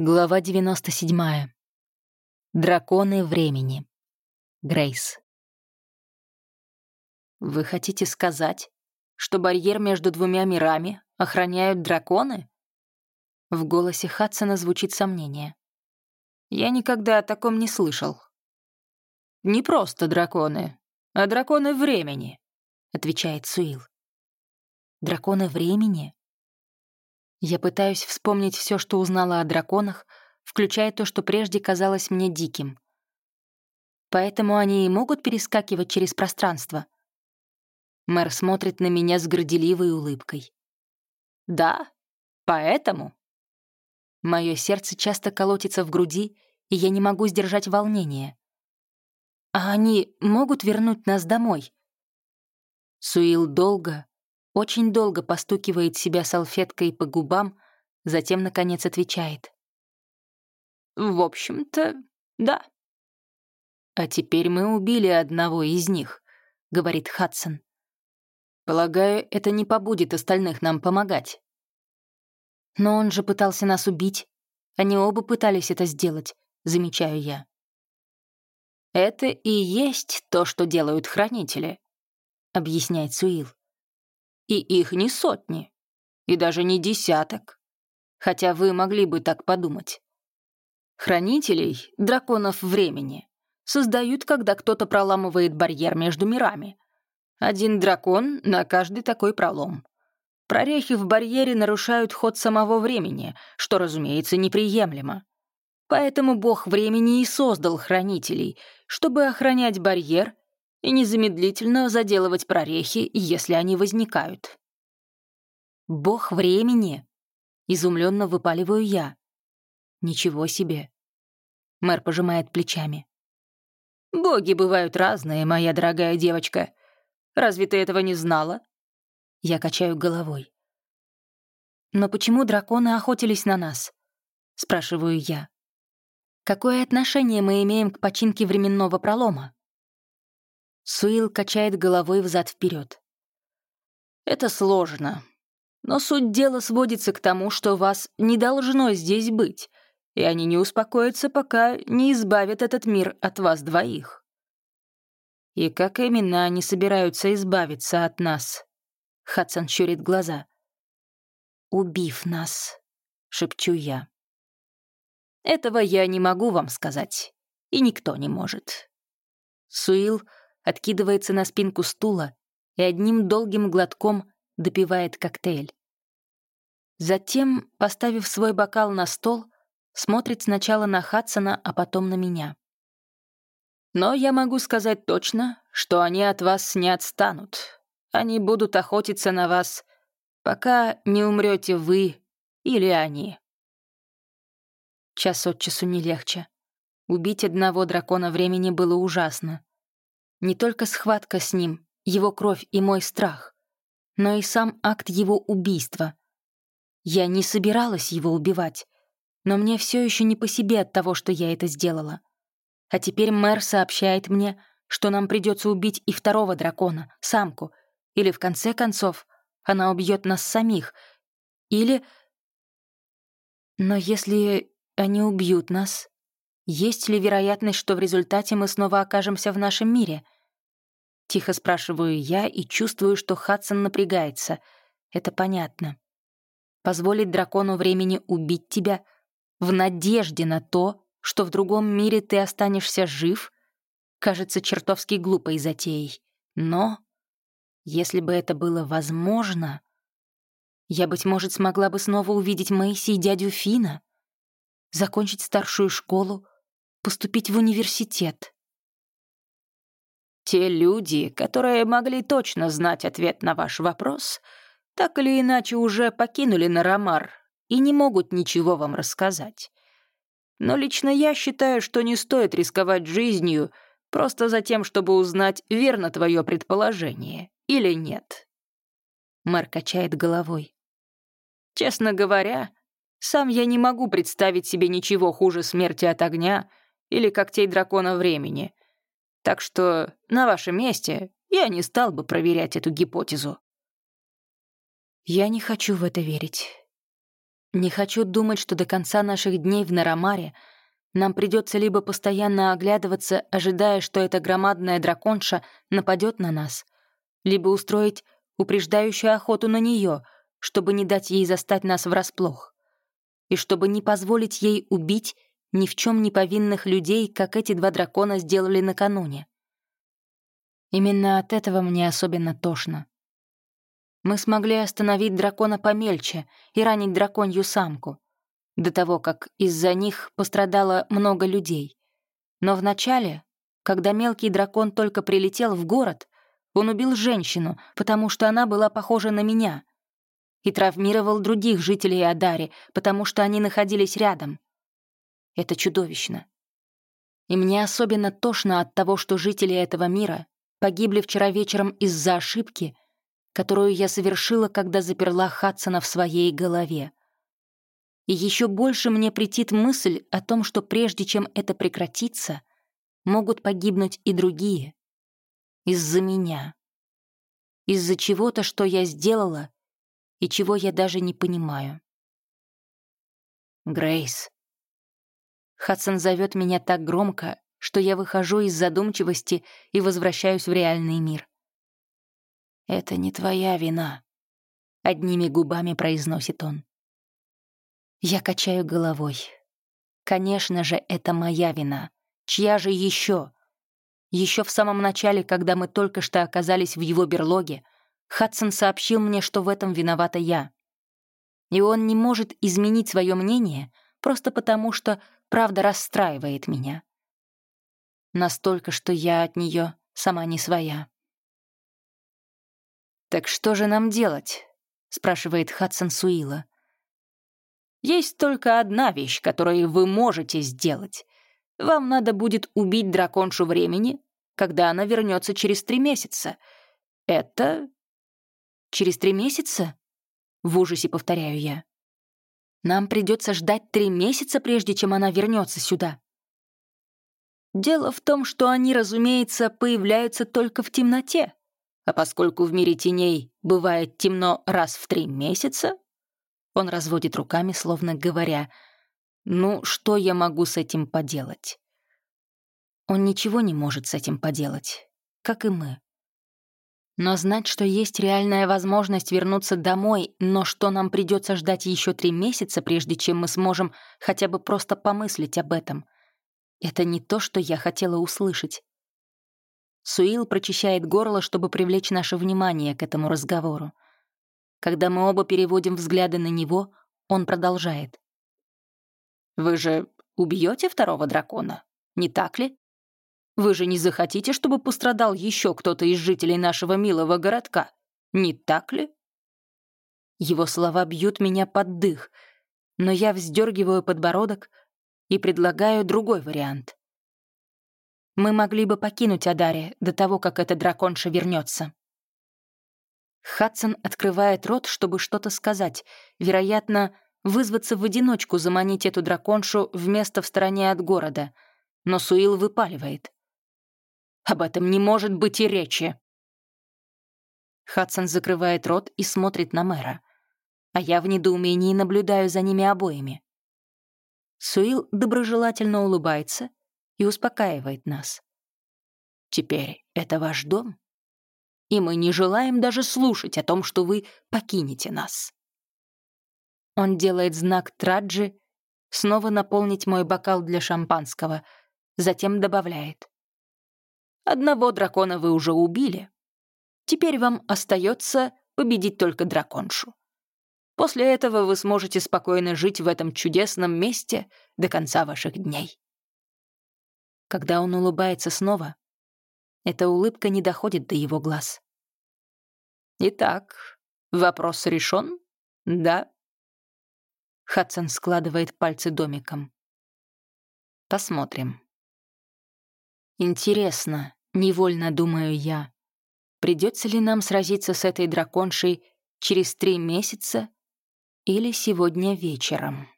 Глава 97. Драконы времени. Грейс. «Вы хотите сказать, что барьер между двумя мирами охраняют драконы?» В голосе Хадсона звучит сомнение. «Я никогда о таком не слышал». «Не просто драконы, а драконы времени», — отвечает Суил. «Драконы времени?» Я пытаюсь вспомнить все, что узнала о драконах, включая то, что прежде казалось мне диким. Поэтому они и могут перескакивать через пространство. Мэр смотрит на меня с горделивой улыбкой. «Да, поэтому». Мое сердце часто колотится в груди, и я не могу сдержать волнение. «А они могут вернуть нас домой?» Суил долго, очень долго постукивает себя салфеткой по губам, затем, наконец, отвечает. «В общем-то, да». «А теперь мы убили одного из них», — говорит Хадсон. «Полагаю, это не побудет остальных нам помогать». «Но он же пытался нас убить. Они оба пытались это сделать», — замечаю я. «Это и есть то, что делают хранители», — объясняет Суил. И их не сотни, и даже не десяток. Хотя вы могли бы так подумать. Хранителей, драконов времени, создают, когда кто-то проламывает барьер между мирами. Один дракон на каждый такой пролом. Прорехи в барьере нарушают ход самого времени, что, разумеется, неприемлемо. Поэтому бог времени и создал хранителей, чтобы охранять барьер и незамедлительно заделывать прорехи, если они возникают. «Бог времени!» — изумленно выпаливаю я. «Ничего себе!» Мэр пожимает плечами. «Боги бывают разные, моя дорогая девочка. Разве ты этого не знала?» Я качаю головой. «Но почему драконы охотились на нас?» — спрашиваю я. «Какое отношение мы имеем к починке временного пролома?» Суил качает головой взад вперед. «Это сложно. Но суть дела сводится к тому, что вас не должно здесь быть, и они не успокоятся, пока не избавят этот мир от вас двоих». «И как именно они собираются избавиться от нас?» Хадсон щурит глаза. «Убив нас», — шепчу я. «Этого я не могу вам сказать, и никто не может». Суил откидывается на спинку стула и одним долгим глотком допивает коктейль. Затем, поставив свой бокал на стол, смотрит сначала на Хадсона, а потом на меня. «Но я могу сказать точно, что они от вас не отстанут. Они будут охотиться на вас, пока не умрете вы или они». Час от часу не легче. Убить одного дракона времени было ужасно. Не только схватка с ним, его кровь и мой страх, но и сам акт его убийства. Я не собиралась его убивать, но мне все еще не по себе от того, что я это сделала. А теперь мэр сообщает мне, что нам придется убить и второго дракона, самку, или, в конце концов, она убьет нас самих, или... Но если они убьют нас, есть ли вероятность, что в результате мы снова окажемся в нашем мире? Тихо спрашиваю я и чувствую, что Хадсон напрягается. Это понятно. Позволить дракону времени убить тебя в надежде на то, что в другом мире ты останешься жив, кажется чертовски глупой затеей. Но если бы это было возможно, я, быть может, смогла бы снова увидеть Мэйси и дядю Фина, закончить старшую школу, поступить в университет. Те люди, которые могли точно знать ответ на ваш вопрос, так или иначе уже покинули Нарамар и не могут ничего вам рассказать. Но лично я считаю, что не стоит рисковать жизнью просто за тем, чтобы узнать, верно твое предположение или нет. Мэр качает головой. Честно говоря, сам я не могу представить себе ничего хуже смерти от огня или когтей дракона времени. Так что на вашем месте я не стал бы проверять эту гипотезу. Я не хочу в это верить. Не хочу думать, что до конца наших дней в Нарамаре нам придется либо постоянно оглядываться, ожидая, что эта громадная драконша нападет на нас, либо устроить упреждающую охоту на нее, чтобы не дать ей застать нас врасплох, и чтобы не позволить ей убить ни в чем не повинных людей, как эти два дракона сделали накануне. Именно от этого мне особенно тошно. Мы смогли остановить дракона помельче и ранить драконью самку, до того, как из-за них пострадало много людей. Но вначале, когда мелкий дракон только прилетел в город, он убил женщину, потому что она была похожа на меня, и травмировал других жителей Адари, потому что они находились рядом. Это чудовищно. И мне особенно тошно от того, что жители этого мира погибли вчера вечером из-за ошибки, которую я совершила, когда заперла Хадсона в своей голове. И еще больше мне претит мысль о том, что прежде чем это прекратится, могут погибнуть и другие. Из-за меня. Из-за чего-то, что я сделала и чего я даже не понимаю. Грейс. Хадсон зовет меня так громко, что я выхожу из задумчивости и возвращаюсь в реальный мир. «Это не твоя вина», — одними губами произносит он. Я качаю головой. Конечно же, это моя вина. Чья же еще? Еще в самом начале, когда мы только что оказались в его берлоге, Хадсон сообщил мне, что в этом виновата я. И он не может изменить свое мнение просто потому, что правда расстраивает меня. Настолько, что я от нее сама не своя. «Так что же нам делать?» — спрашивает Хадсон Суила. «Есть только одна вещь, которую вы можете сделать. Вам надо будет убить драконшу времени, когда она вернется через три месяца. Это...» «Через три месяца?» — в ужасе повторяю я. «Нам придется ждать три месяца, прежде чем она вернется сюда». Дело в том, что они, разумеется, появляются только в темноте. А поскольку в мире теней бывает темно раз в три месяца, он разводит руками, словно говоря, «Ну, что я могу с этим поделать?» Он ничего не может с этим поделать, как и мы. Но знать, что есть реальная возможность вернуться домой, но что нам придется ждать еще три месяца, прежде чем мы сможем хотя бы просто помыслить об этом — это не то, что я хотела услышать. Суил прочищает горло, чтобы привлечь наше внимание к этому разговору. Когда мы оба переводим взгляды на него, он продолжает. «Вы же убьете второго дракона, не так ли? Вы же не захотите, чтобы пострадал еще кто-то из жителей нашего милого городка, не так ли?» Его слова бьют меня под дых, но я вздергиваю подбородок, и предлагаю другой вариант. Мы могли бы покинуть Адари до того, как эта драконша вернется. Хадсон открывает рот, чтобы что-то сказать, вероятно, вызваться в одиночку заманить эту драконшу в место в стороне от города, но Суил выпаливает. «Об этом не может быть и речи!» Хадсон закрывает рот и смотрит на мэра, а я в недоумении наблюдаю за ними обоими. Суил доброжелательно улыбается и успокаивает нас. «Теперь это ваш дом, и мы не желаем даже слушать о том, что вы покинете нас». Он делает знак Траджи снова наполнить мой бокал для шампанского, затем добавляет. «Одного дракона вы уже убили. Теперь вам остается победить только драконшу. После этого вы сможете спокойно жить в этом чудесном месте до конца ваших дней. Когда он улыбается снова, эта улыбка не доходит до его глаз. Итак, вопрос решен? Да? Хадсон складывает пальцы домиком. Посмотрим. Интересно, невольно думаю я, придется ли нам сразиться с этой драконшей через три месяца или сегодня вечером.